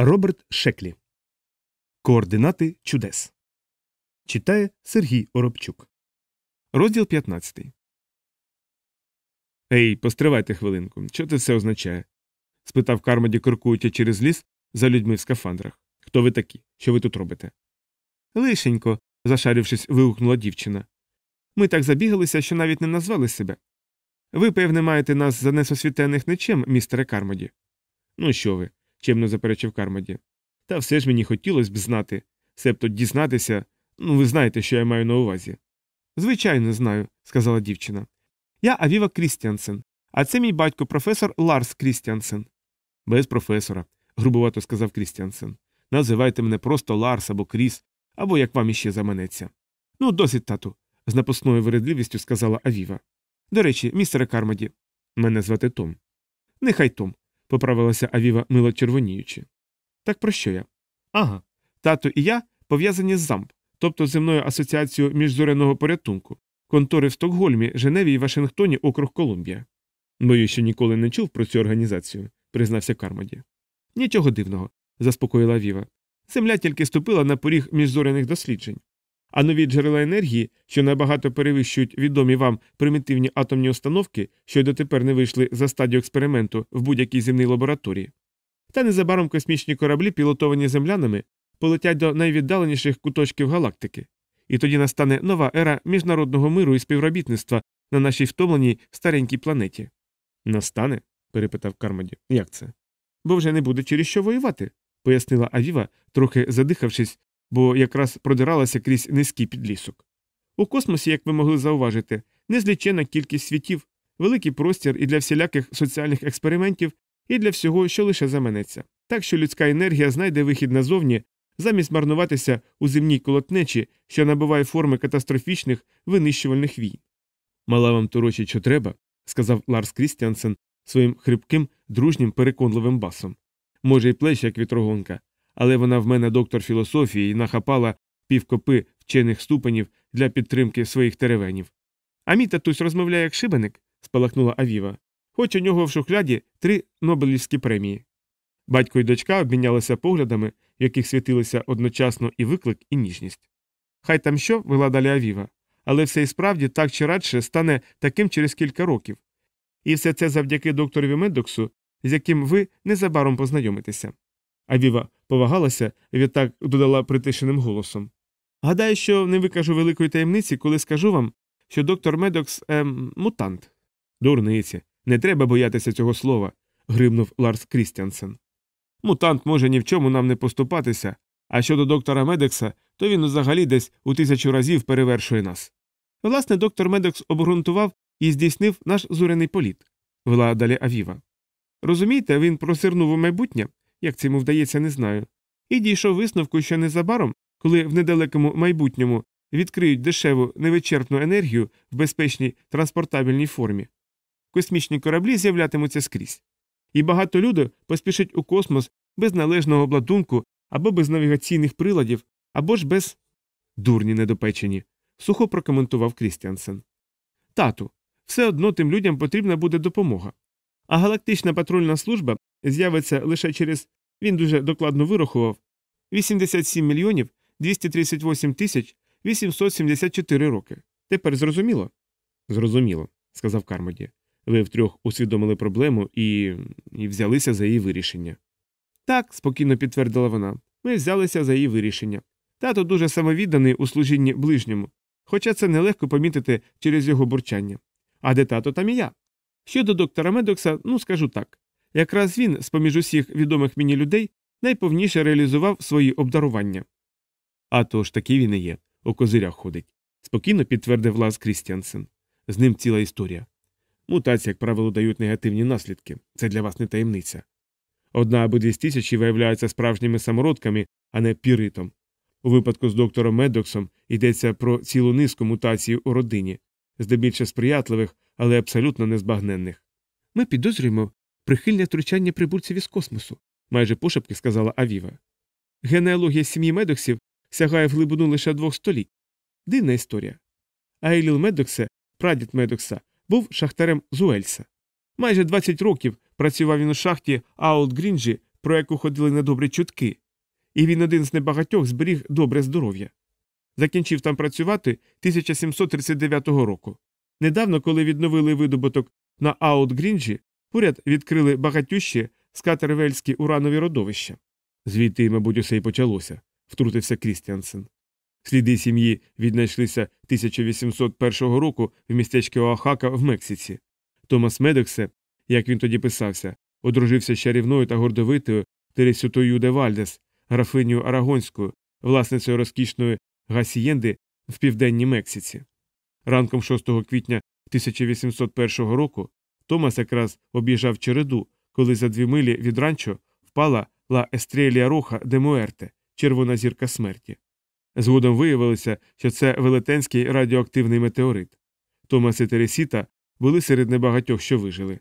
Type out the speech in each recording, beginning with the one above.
Роберт Шеклі. Координати чудес. Читає Сергій Оробчук. Розділ 15. Ей, постривайте хвилинку. Що це все означає? спитав Кармоді, крокуючи через ліс за людьми в скафандрах. Хто ви такі? Що ви тут робите? Лишенько, зашарившись, вигукнула дівчина. Ми так забігалися, що навіть не назвали себе. Ви, певне, маєте нас за несосвітенних нечем, містере Кармоді. Ну що ви? Чемно заперечив Кармоді. Та все ж мені хотілося б знати, себто дізнатися, ну ви знаєте, що я маю на увазі. Звичайно, знаю, сказала дівчина. Я Авіва Крістіансен, а це мій батько, професор Ларс Крістіансен. Без професора, грубувато сказав Крістіансен. Називайте мене просто Ларс або Кріс, або як вам іще заманеться. Ну, досить, тату, з напускною вередливістю сказала Авіва. До речі, містере Кармоді, мене звати Том. Нехай Том, поправилася Авіва, мило червоніючи. Так про що я? Ага. Тато і я пов'язані з ЗАМП, тобто земною асоціацією міжзоряного порятунку, контори в Стокгольмі, Женеві і Вашингтоні, округ Колумбія. Бою, що ніколи не чув про цю організацію, признався Кармоді. Нічого дивного, заспокоїла Віва. Земля тільки ступила на поріг міжзоряних досліджень. А нові джерела енергії, що набагато перевищують відомі вам примітивні атомні установки, що й дотепер не вийшли за стадію експерименту в будь-якій земній лабораторії. Та незабаром космічні кораблі, пілотовані землянами, полетять до найвіддаленіших куточків галактики, і тоді настане нова ера міжнародного миру і співробітництва на нашій втомленій старенькій планеті. Настане? перепитав Кармоді. Як це? Бо вже не буде через що воювати, пояснила Авіва, трохи задихавшись бо якраз продиралася крізь низький підлісок. У космосі, як ви могли зауважити, незлічена кількість світів, великий простір і для всіляких соціальних експериментів, і для всього, що лише заманеться. Так що людська енергія знайде вихід назовні, замість марнуватися у земній колотнечі, що набуває форми катастрофічних винищувальних війн. Мала вам торочить, що треба, сказав Ларс Крістіансен своїм хрипким, дружнім, переконливим басом. Може, й плеч, як вітрогонка, але вона в мене доктор філософії і нахапала півкопи вчених ступенів для підтримки своїх теревенів. А мій татусь розмовляє як шибеник, спалахнула Авіва, хоч у нього в шухляді три Нобелівські премії. Батько і дочка обмінялися поглядами, в яких світилися одночасно і виклик, і ніжність. Хай там що, вела далі Авіва, але все і справді так чи радше стане таким через кілька років. І все це завдяки докторові Медоксу, з яким ви незабаром познайомитеся. Авіва повагалася відтак додала притишеним голосом. Гадаю, що не викажу великої таємниці, коли скажу вам, що доктор Медокс ем, мутант. Дурниці, не треба боятися цього слова, гримнув Ларс Крістіансен. Мутант може ні в чому нам не поступатися, а щодо доктора Медекса, то він взагалі десь у тисячу разів перевершує нас. Власне, доктор Медекс обґрунтував і здійснив наш зурений політ, вела далі Авіва. Розумієте, він просирнув у майбутнє, як це йому вдається, не знаю, і дійшов висновку, що незабаром, коли в недалекому майбутньому відкриють дешеву невичерпну енергію в безпечній транспортабельній формі, космічні кораблі з'являтимуться скрізь. І багато людей поспішать у космос без належного обладунку або без навігаційних приладів, або ж без дурні недопечені, сухо прокоментував Крістіансен. Тату, все одно тим людям потрібна буде допомога. А галактична патрульна служба з'явиться лише через він дуже докладно вирахував 87 мільйонів 238 тисяч 874 роки. Тепер зрозуміло? Зрозуміло, сказав Кармоді. Ви втрьох усвідомили проблему і... і взялися за її вирішення. Так, спокійно підтвердила вона. Ми взялися за її вирішення. Тато дуже самовідданий у служінні ближньому, хоча це нелегко помітити через його бурчання. А де тато, там і я. Щодо доктора Медокса, ну скажу так якраз він, з поміж усіх відомих мені людей, найповніше реалізував свої обдарування. А то ж такий він і є, у козирях ходить, спокійно підтвердив Лас Крістіансен. З ним ціла історія. Мутації, як правило, дають негативні наслідки, це для вас не таємниця. Одна або дві тисячі виявляються справжніми самородками, а не піритом. У випадку з доктором Медоксом йдеться про цілу низку мутацій у родині, здебільше сприятливих, але абсолютно незбагненних. Ми підозрюємо прихильне втручання прибульців із космосу, майже пошепки сказала Авіва. Генеалогія сім'ї Медоксів сягає в глибину лише двох століть. Дивна історія. Айліл Медоксе, прадід Медокса, був шахтарем з Уельса. Майже 20 років працював він у шахті Аут Грінджі про яку ходили недобрі чутки, і він один з небагатьох зберіг добре здоров'я. Закінчив там працювати 1739 року. Недавно, коли відновили видобуток на Аут Грінджі, поряд відкрили багатющі скатервельські уранові родовища. Звідти, мабуть, усе й почалося, втрутився Крістіансен. Сліди сім'ї віднайшлися 1801 року в містечку Оахака в Мексиці. Томас Медексе, як він тоді писався, одружився з чарівною та гордовитою Тересютою де Вальдес, графинею Арагонською, власницею розкішної гасієнди в південній Мексиці. Ранком 6 квітня 1801 року Томас якраз об'їжджав череду, коли за дві милі від ранчо впала Ла Естрелія Роха де Муерте, червона зірка смерті. Згодом виявилося, що це велетенський радіоактивний метеорит. Томас і Тересіта були серед небагатьох, що вижили.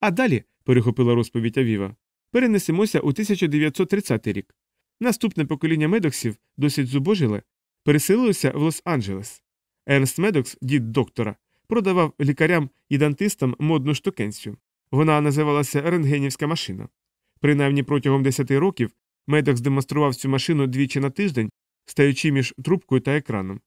А далі, перехопила розповідь Авіва, перенесемося у 1930 рік. Наступне покоління медоксів, досить зубожиле, переселилося в Лос-Анджелес. Ернст Медокс, дід доктора, продавав лікарям і дантистам модну штукенцію. Вона називалася рентгенівська машина. Принаймні протягом 10 років Медокс демонстрував цю машину двічі на тиждень, стаючи між трубкою та екраном.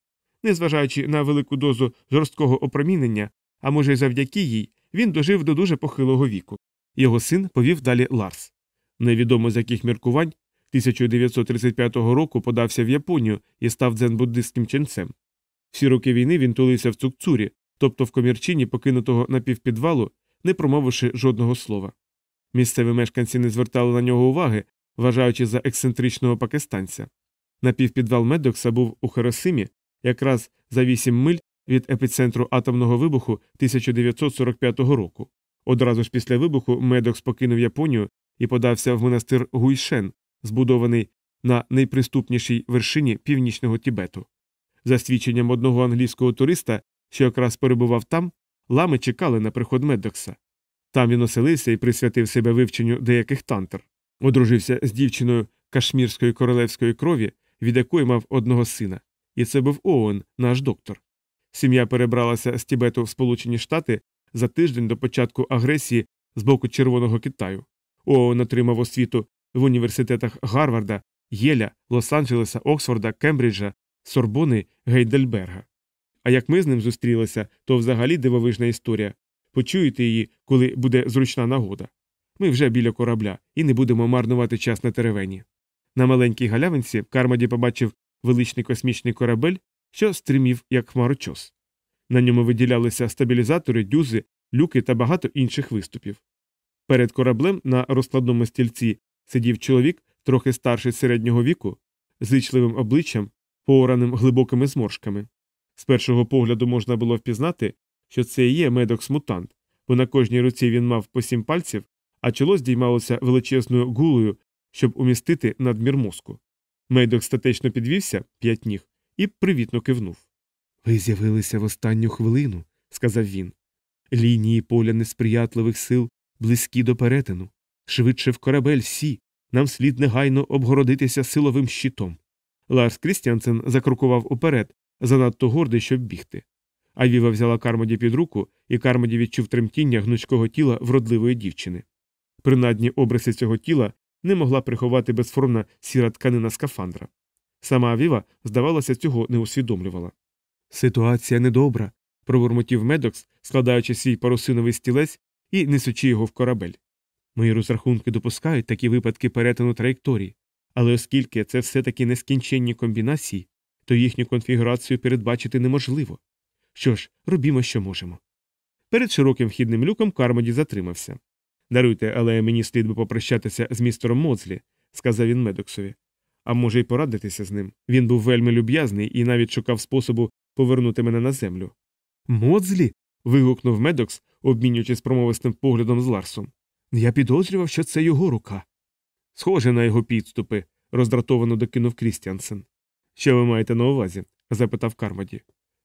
Незважаючи на велику дозу жорсткого опромінення, а може й завдяки їй, він дожив до дуже похилого віку. Його син повів далі Ларс. Невідомо з яких міркувань 1935 року подався в Японію і став дзен-буддистським ченцем. Всі роки війни він тулився в цукцурі, тобто в комірчині покинутого напівпідвалу, не промовивши жодного слова. Місцеві мешканці не звертали на нього уваги, вважаючи за ексцентричного пакистанця. Напівпідвал Медокса був у Хиросимі якраз за 8 миль від епіцентру атомного вибуху 1945 року. Одразу ж після вибуху Медокс покинув Японію і подався в монастир Гуйшен, збудований на найприступнішій вершині північного Тібету. За свідченням одного англійського туриста, що якраз перебував там, лами чекали на приход Медокса. Там він оселився і присвятив себе вивченню деяких тантр, одружився з дівчиною кашмірської королевської крові, від якої мав одного сина, і це був Оуен, наш доктор. Сім'я перебралася з Тібету в Сполучені Штати за тиждень до початку агресії з боку Червоного Китаю. Оуен отримав освіту в університетах Гарварда, Єля, Лос-Анджелеса, Оксфорда, Кембриджа, Сорбони, Гейдельберга. А як ми з ним зустрілися, то взагалі дивовижна історія. Почуєте її, коли буде зручна нагода. Ми вже біля корабля і не будемо марнувати час на теревені. На маленькій галявинці Кармоді побачив величний космічний корабель, що стримів як хмарочос. На ньому виділялися стабілізатори, дюзи, люки та багато інших виступів. Перед кораблем на розкладному стільці сидів чоловік, трохи старший середнього віку, зичливим обличчям, поораним глибокими зморшками. З першого погляду можна було впізнати, що це і є медокс мутант, бо на кожній руці він мав по сім пальців, а чоло здіймалося величезною гулою, щоб умістити надмір мозку. Медок статечно підвівся п'ять ніг і привітно кивнув. Ви з'явилися в останню хвилину, сказав він. Лінії поля несприятливих сил близькі до перетину. Швидше в корабель всі. Нам слід негайно обгородитися силовим щитом. Ларс Крістіансен закрокував уперед, занадто гордий, щоб бігти. Авіва взяла Кармоді під руку, і Кармоді відчув тремтіння гнучкого тіла вродливої дівчини. Принадні обриси цього тіла не могла приховати безформна сіра тканина скафандра. Сама Авіва, здавалося, цього не усвідомлювала. Ситуація недобра, пробурмотів Медокс, складаючи свій парусиновий стілець і несучи його в корабель. Мої розрахунки допускають такі випадки перетину траєкторії, але оскільки це все таки нескінченні комбінації, то їхню конфігурацію передбачити неможливо. Що ж, робімо, що можемо. Перед широким вхідним люком Кармоді затримався. Даруйте, але мені слід би попрощатися з містером Моцлі, сказав він Медоксові. А може, й порадитися з ним. Він був вельми люб'язний і навіть шукав способу повернути мене на землю. Моцлі. вигукнув Медокс, обмінюючись промовистим поглядом з Ларсом. Я підозрював, що це його рука. Схоже на його підступи, роздратовано докинув Крістіансен. Що ви маєте на увазі? запитав Кармоді.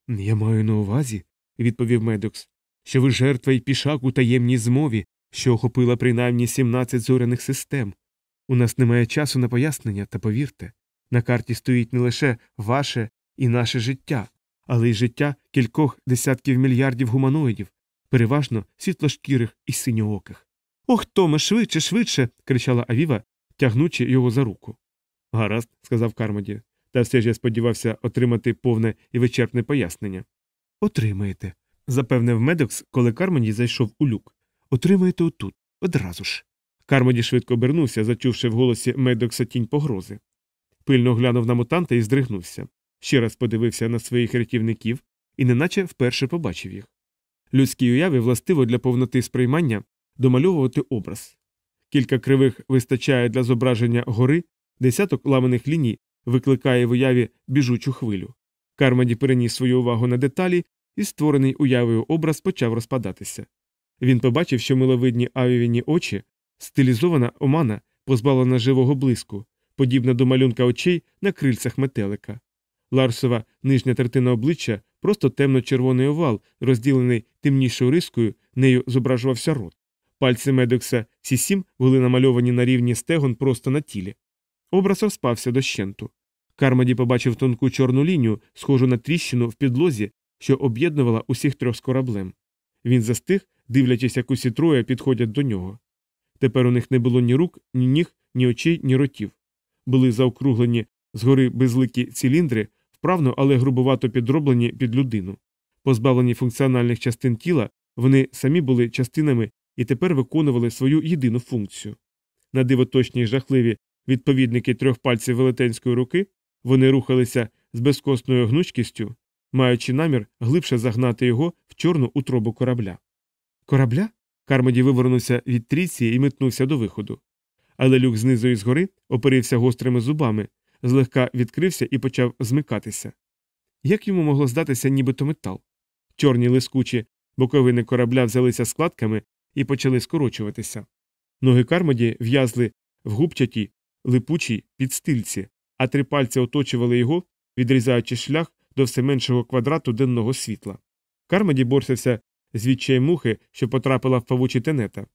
Я маю на увазі, відповів Медокс, що ви жертва й пішак у таємній змові, що охопила принаймні 17 зоряних систем. У нас немає часу на пояснення, та повірте, на карті стоїть не лише ваше і наше життя, але й життя кількох десятків мільярдів гуманоїдів, переважно світлошкірих і синьооких. Ох, Томе, швидше, швидше. кричала Авіва, тягнучи його за руку. Гаразд, сказав Кармоді, та все ж я сподівався отримати повне і вичерпне пояснення. Отримаєте, запевнив Медокс, коли Кармоді зайшов у люк. Отримаєте отут, одразу ж. Кармоді швидко обернувся, зачувши в голосі Медокса тінь погрози. Пильно глянув на мутанта і здригнувся. Ще раз подивився на своїх рятівників і неначе вперше побачив їх. Людській уяві властиво для повноти сприймання домальовувати образ. Кілька кривих вистачає для зображення гори, десяток ламаних ліній викликає в уяві біжучу хвилю. Кармаді переніс свою увагу на деталі, і створений уявою образ почав розпадатися. Він побачив, що миловидні авівіні очі, стилізована омана, позбавлена живого блиску, подібна до малюнка очей на крильцях метелика. Ларсова нижня третина обличчя просто темно-червоний овал, розділений темнішою рискою, нею зображувався рот. Пальці Медокса всі сім були намальовані на рівні стегон просто на тілі. Образ розпався дощенту. Кармаді побачив тонку чорну лінію, схожу на тріщину в підлозі, що об'єднувала усіх трьох з кораблем. Він застиг, дивлячись, як усі троє підходять до нього. Тепер у них не було ні рук, ні ніг, ні очей, ні ротів. Були заокруглені згори безликі циліндри, вправно, але грубувато підроблені під людину. Позбавлені функціональних частин тіла, вони самі були частинами і тепер виконували свою єдину функцію. На диво точні й жахливі відповідники трьох пальців велетенської руки, вони рухалися з безкосною гнучкістю, маючи намір глибше загнати його в чорну утробу корабля. Корабля? Кармоді вивернувся від трійці і метнувся до виходу. Але люк знизу і згори оперився гострими зубами, злегка відкрився і почав змикатися. Як йому могло здатися, нібито метал? Чорні лискучі боковини корабля взялися складками і почали скорочуватися. Ноги Кармоді в'язли в губчатій, липучій підстильці, а три пальці оточували його, відрізаючи шлях до все меншого квадрату денного світла. Кармоді борсився з відчаєм мухи, що потрапила в павучі тенета.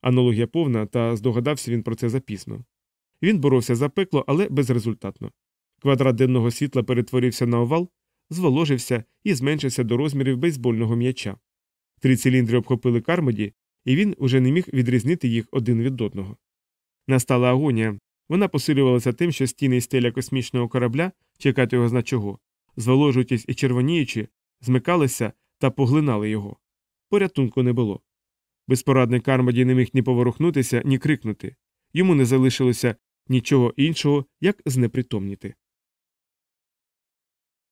Аналогія повна, та здогадався він про це запізно. Він боровся за пекло, але безрезультатно. Квадрат денного світла перетворився на овал, зволожився і зменшився до розмірів бейсбольного м'яча. Три циліндри обхопили Кармоді, і він уже не міг відрізнити їх один від одного. Настала агонія. Вона посилювалася тим, що стіни і стеля космічного корабля, чекати його зна чого, зволожуючись і червоніючи, змикалися та поглинали його. Порятунку не було. Безпорадний Кармоді не міг ні поворухнутися, ні крикнути. Йому не залишилося нічого іншого, як знепритомніти.